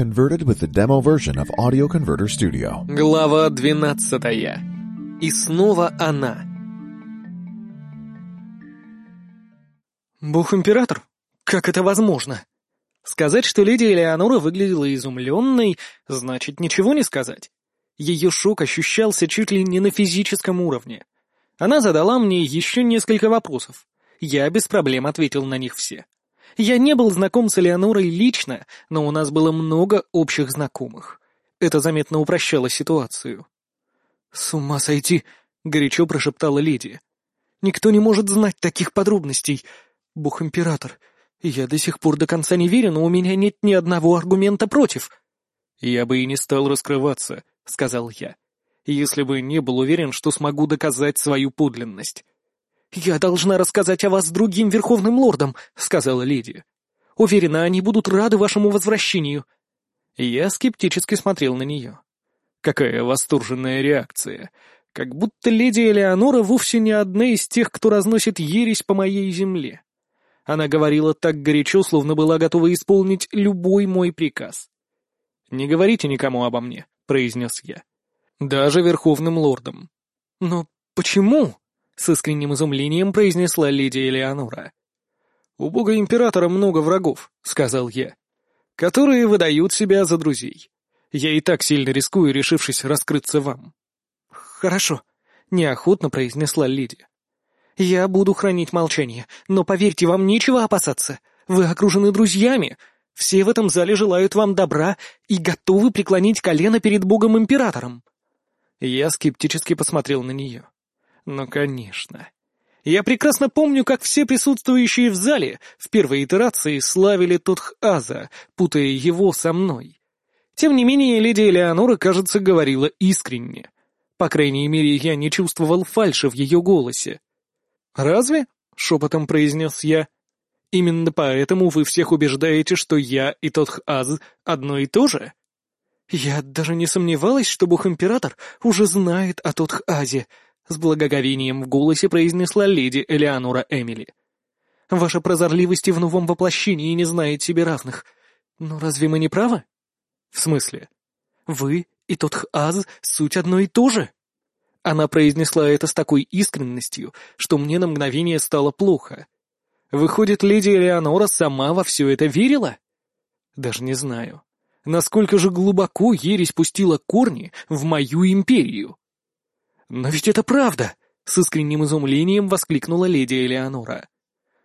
converted with the demo version of Audio Converter Studio. Глава двенадцатая. И снова она. Бог-император? Как это возможно? Сказать, что леди Элеонора выглядела изумленной, значит ничего не сказать. Ее шок ощущался чуть ли не на физическом уровне. Она задала мне еще несколько вопросов. Я без проблем ответил на них все. Я не был знаком с Элеонорой лично, но у нас было много общих знакомых. Это заметно упрощало ситуацию. «С ума сойти!» — горячо прошептала леди. «Никто не может знать таких подробностей. Бог-император, я до сих пор до конца не верю, но у меня нет ни одного аргумента против». «Я бы и не стал раскрываться», — сказал я, «если бы не был уверен, что смогу доказать свою подлинность. «Я должна рассказать о вас другим верховным лордам», — сказала леди. «Уверена, они будут рады вашему возвращению». Я скептически смотрел на нее. Какая восторженная реакция. Как будто леди Элеонора вовсе не одна из тех, кто разносит ересь по моей земле. Она говорила так горячо, словно была готова исполнить любой мой приказ. «Не говорите никому обо мне», — произнес я. «Даже верховным лордам». «Но почему?» С искренним изумлением произнесла леди Элеонора. «У бога императора много врагов», — сказал я, — «которые выдают себя за друзей. Я и так сильно рискую, решившись раскрыться вам». «Хорошо», — неохотно произнесла леди. «Я буду хранить молчание, но поверьте, вам нечего опасаться. Вы окружены друзьями. Все в этом зале желают вам добра и готовы преклонить колено перед богом-императором». Я скептически посмотрел на нее. Ну, конечно. Я прекрасно помню, как все присутствующие в зале в первой итерации славили Тотх-Аза, путая его со мной. Тем не менее, леди Элеонора, кажется, говорила искренне. По крайней мере, я не чувствовал фальши в ее голосе. «Разве?» — шепотом произнес я. «Именно поэтому вы всех убеждаете, что я и Тотх-Аз одно и то же?» Я даже не сомневалась, что бог-император уже знает о Тотх-Азе, с благоговением в голосе произнесла леди Элеонора Эмили. «Ваша прозорливость и в новом воплощении не знает себе равных. Но разве мы не правы?» «В смысле?» «Вы и тот Хаз — суть одно и то же». Она произнесла это с такой искренностью, что мне на мгновение стало плохо. Выходит, леди Элеонора сама во все это верила? Даже не знаю. Насколько же глубоко ересь пустила корни в мою империю? «Но ведь это правда!» — с искренним изумлением воскликнула леди Элеонора.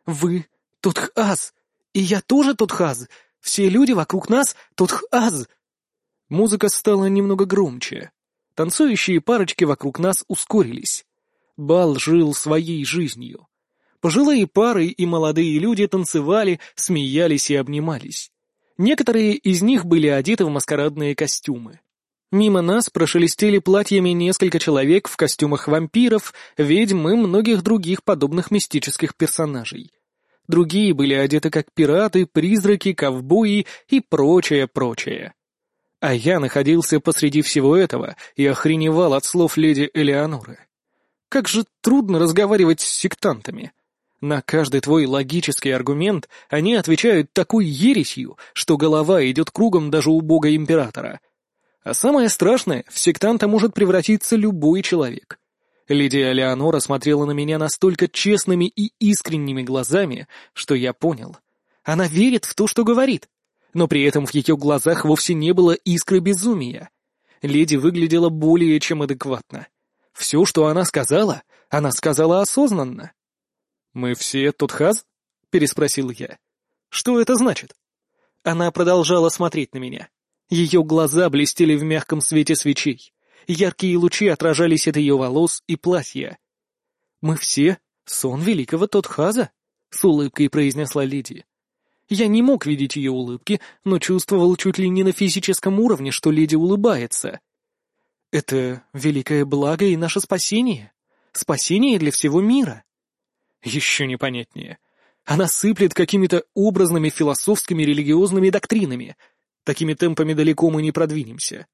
«Вы Тутхаз! И я тоже Тутхаз! Все люди вокруг нас Тутхаз!» Музыка стала немного громче. Танцующие парочки вокруг нас ускорились. Бал жил своей жизнью. Пожилые пары и молодые люди танцевали, смеялись и обнимались. Некоторые из них были одеты в маскарадные костюмы. Мимо нас прошелестели платьями несколько человек в костюмах вампиров, ведьм и многих других подобных мистических персонажей. Другие были одеты как пираты, призраки, ковбои и прочее-прочее. А я находился посреди всего этого и охреневал от слов леди Элеоноры. Как же трудно разговаривать с сектантами. На каждый твой логический аргумент они отвечают такой ересью, что голова идет кругом даже у бога-императора — а самое страшное, в сектанта может превратиться любой человек. Лидия Леонора смотрела на меня настолько честными и искренними глазами, что я понял. Она верит в то, что говорит. Но при этом в ее глазах вовсе не было искры безумия. Леди выглядела более чем адекватно. Все, что она сказала, она сказала осознанно. «Мы все Тутхаз?» — переспросил я. «Что это значит?» Она продолжала смотреть на меня. Ее глаза блестели в мягком свете свечей. Яркие лучи отражались от ее волос и платья. «Мы все — сон великого Тотхаза», — с улыбкой произнесла леди. Я не мог видеть ее улыбки, но чувствовал чуть ли не на физическом уровне, что леди улыбается. «Это великое благо и наше спасение. Спасение для всего мира». Еще непонятнее. Она сыплет какими-то образными философскими религиозными доктринами — Такими темпами далеко мы не продвинемся.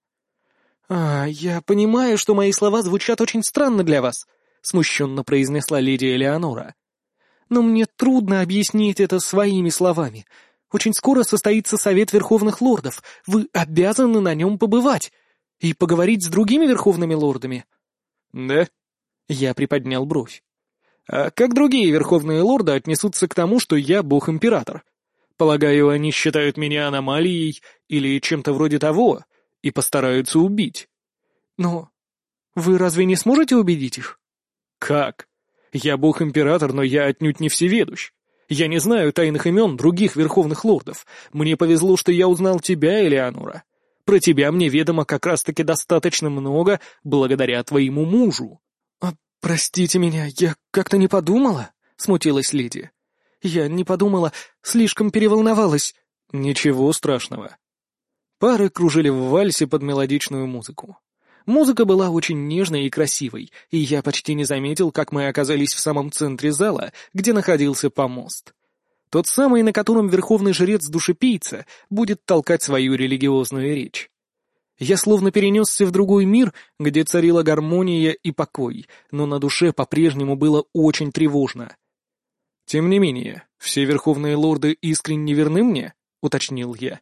«А, я понимаю, что мои слова звучат очень странно для вас», — смущенно произнесла леди Элеонора. «Но мне трудно объяснить это своими словами. Очень скоро состоится Совет Верховных Лордов. Вы обязаны на нем побывать и поговорить с другими Верховными Лордами». «Да?» Я приподнял бровь. «А как другие Верховные Лорды отнесутся к тому, что я Бог-Император? Полагаю, они считают меня аномалией или чем-то вроде того и постараются убить». «Но вы разве не сможете убедить их?» «Как? Я Бог-Император, но я отнюдь не всеведущ. Я не знаю тайных имен других Верховных Лордов. Мне повезло, что я узнал тебя, Элеонора. Про тебя мне ведомо как раз-таки достаточно много благодаря твоему мужу». «А, простите меня, я как-то не подумала», — смутилась леди. «Я не подумала, слишком переволновалась». «Ничего страшного». Пары кружили в вальсе под мелодичную музыку. Музыка была очень нежной и красивой, и я почти не заметил, как мы оказались в самом центре зала, где находился помост. Тот самый, на котором верховный жрец-душепийца будет толкать свою религиозную речь. Я словно перенесся в другой мир, где царила гармония и покой, но на душе по-прежнему было очень тревожно. «Тем не менее, все верховные лорды искренне верны мне?» — уточнил я.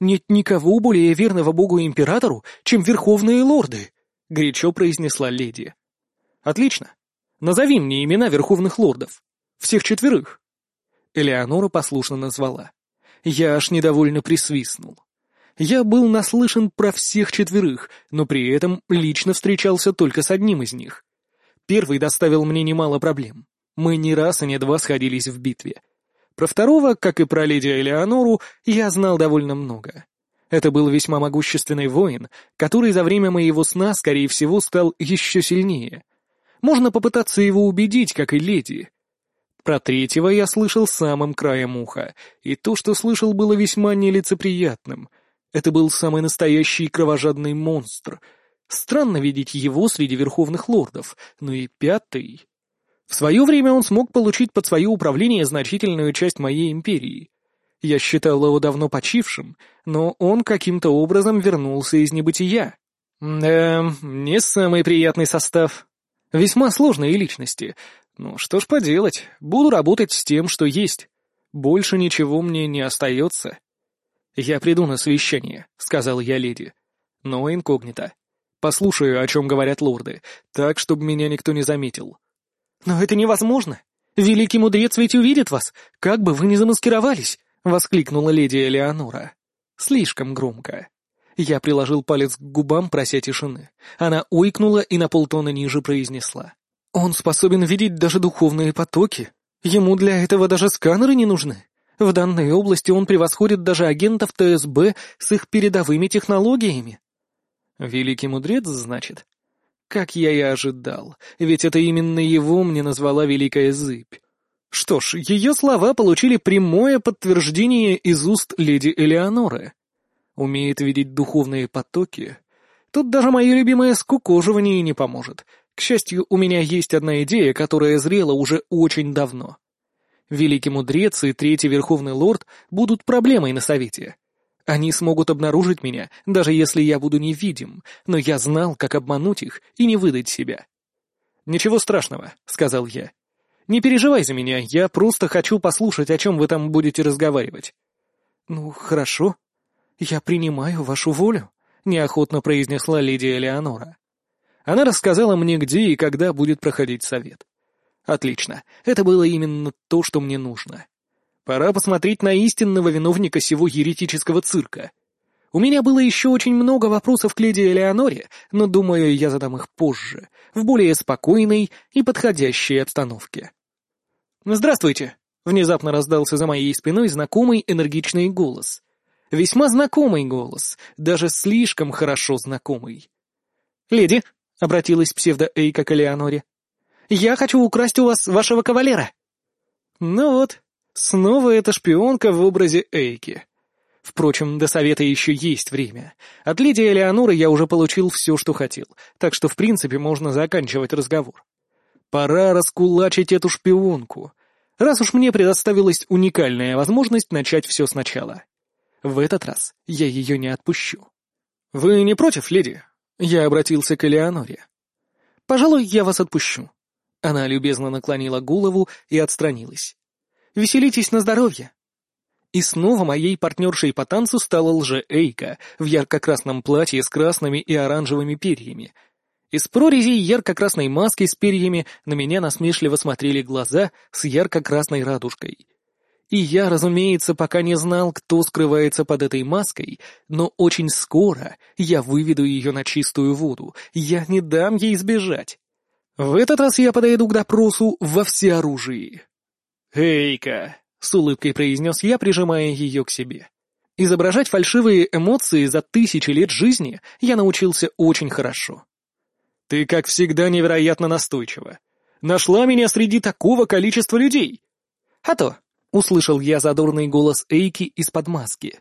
«Нет никого более верного богу-императору, чем верховные лорды», — горячо произнесла леди. «Отлично. Назови мне имена верховных лордов. Всех четверых». Элеонора послушно назвала. Я аж недовольно присвистнул. Я был наслышан про всех четверых, но при этом лично встречался только с одним из них. Первый доставил мне немало проблем. Мы не раз и не два сходились в битве. Про второго, как и про леди Элеонору, я знал довольно много. Это был весьма могущественный воин, который за время моего сна, скорее всего, стал еще сильнее. Можно попытаться его убедить, как и леди. Про третьего я слышал самым краем уха, и то, что слышал, было весьма нелицеприятным. Это был самый настоящий кровожадный монстр. Странно видеть его среди верховных лордов, но и пятый... В свое время он смог получить под свое управление значительную часть моей империи. Я считал его давно почившим, но он каким-то образом вернулся из небытия. Да, не самый приятный состав. Весьма сложные личности, ну, что ж поделать, буду работать с тем, что есть. Больше ничего мне не остается. Я приду на совещание, — сказал я леди. Но инкогнито. Послушаю, о чем говорят лорды, так, чтобы меня никто не заметил. Но это невозможно. Великий мудрец ведь увидит вас, как бы вы ни замаскировались, — воскликнула леди Элеонора. Слишком громко. Я приложил палец к губам, прося тишины. Она ойкнула и на полтона ниже произнесла. Он способен видеть даже духовные потоки. Ему для этого даже сканеры не нужны. В данной области он превосходит даже агентов ТСБ с их передовыми технологиями. Великий мудрец, значит? Как я и ожидал, ведь это именно его мне назвала Великая Зыбь. Что ж, ее слова получили прямое подтверждение из уст леди Элеоноры. Умеет видеть духовные потоки. Тут даже мое любимое скукоживание не поможет — к счастью, у меня есть одна идея, которая зрела уже очень давно. Великий мудрец и третий верховный лорд будут проблемой на совете. Они смогут обнаружить меня, даже если я буду невидим, но я знал, как обмануть их и не выдать себя. «Ничего страшного», — сказал я. «Не переживай за меня, я просто хочу послушать, о чем вы там будете разговаривать». «Ну, хорошо. Я принимаю вашу волю», — неохотно произнесла леди Элеонора. Она рассказала мне, где и когда будет проходить совет. Отлично, это было именно то, что мне нужно. Пора посмотреть на истинного виновника сего еретического цирка. У меня было еще очень много вопросов к леди Элеоноре, но, думаю, я задам их позже, в более спокойной и подходящей обстановке. «Здравствуйте!» — внезапно раздался за моей спиной знакомый энергичный голос. Весьма знакомый голос, даже слишком хорошо знакомый. «Леди, — обратилась псевдо-Эйка к Элеоноре. «Я хочу украсть у вас вашего кавалера». Ну вот, снова эта шпионка в образе Эйки. Впрочем, до совета еще есть время. От леди Элеоноры я уже получил все, что хотел, так что, в принципе, можно заканчивать разговор. Пора раскулачить эту шпионку, раз уж мне предоставилась уникальная возможность начать все сначала. В этот раз я ее не отпущу. «Вы не против, леди?» Я обратился к Элеоноре. «Пожалуй, я вас отпущу». Она любезно наклонила голову и отстранилась. «Веселитесь на здоровье». И снова моей партнершей по танцу стала лже-Эйка в ярко-красном платье с красными и оранжевыми перьями. Из прорезей ярко-красной маски с перьями на меня насмешливо смотрели глаза с ярко-красной радужкой. И я, разумеется, пока не знал, кто скрывается под этой маской, но очень скоро я выведу ее на чистую воду, я не дам ей сбежать. В этот раз я подойду к допросу во всеоружии. «Эйка!» с улыбкой произнес я, прижимая ее к себе. Изображать фальшивые эмоции за тысячи лет жизни я научился очень хорошо. Ты, как всегда, невероятно настойчива. Нашла меня среди такого количества людей. А то, — услышал я задорный голос Эйки из-под маски.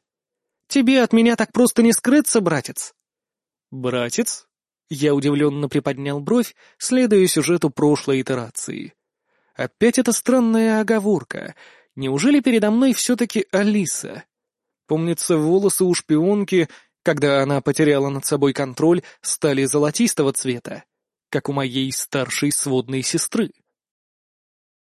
«Тебе от меня так просто не скрыться, братец?» «Братец?» Я удивленно приподнял бровь, следуя сюжету прошлой итерации. Опять эта странная оговорка — Неужели передо мной все-таки Алиса? Помнится, волосы у шпионки, когда она потеряла над собой контроль, стали золотистого цвета, как у моей старшей сводной сестры.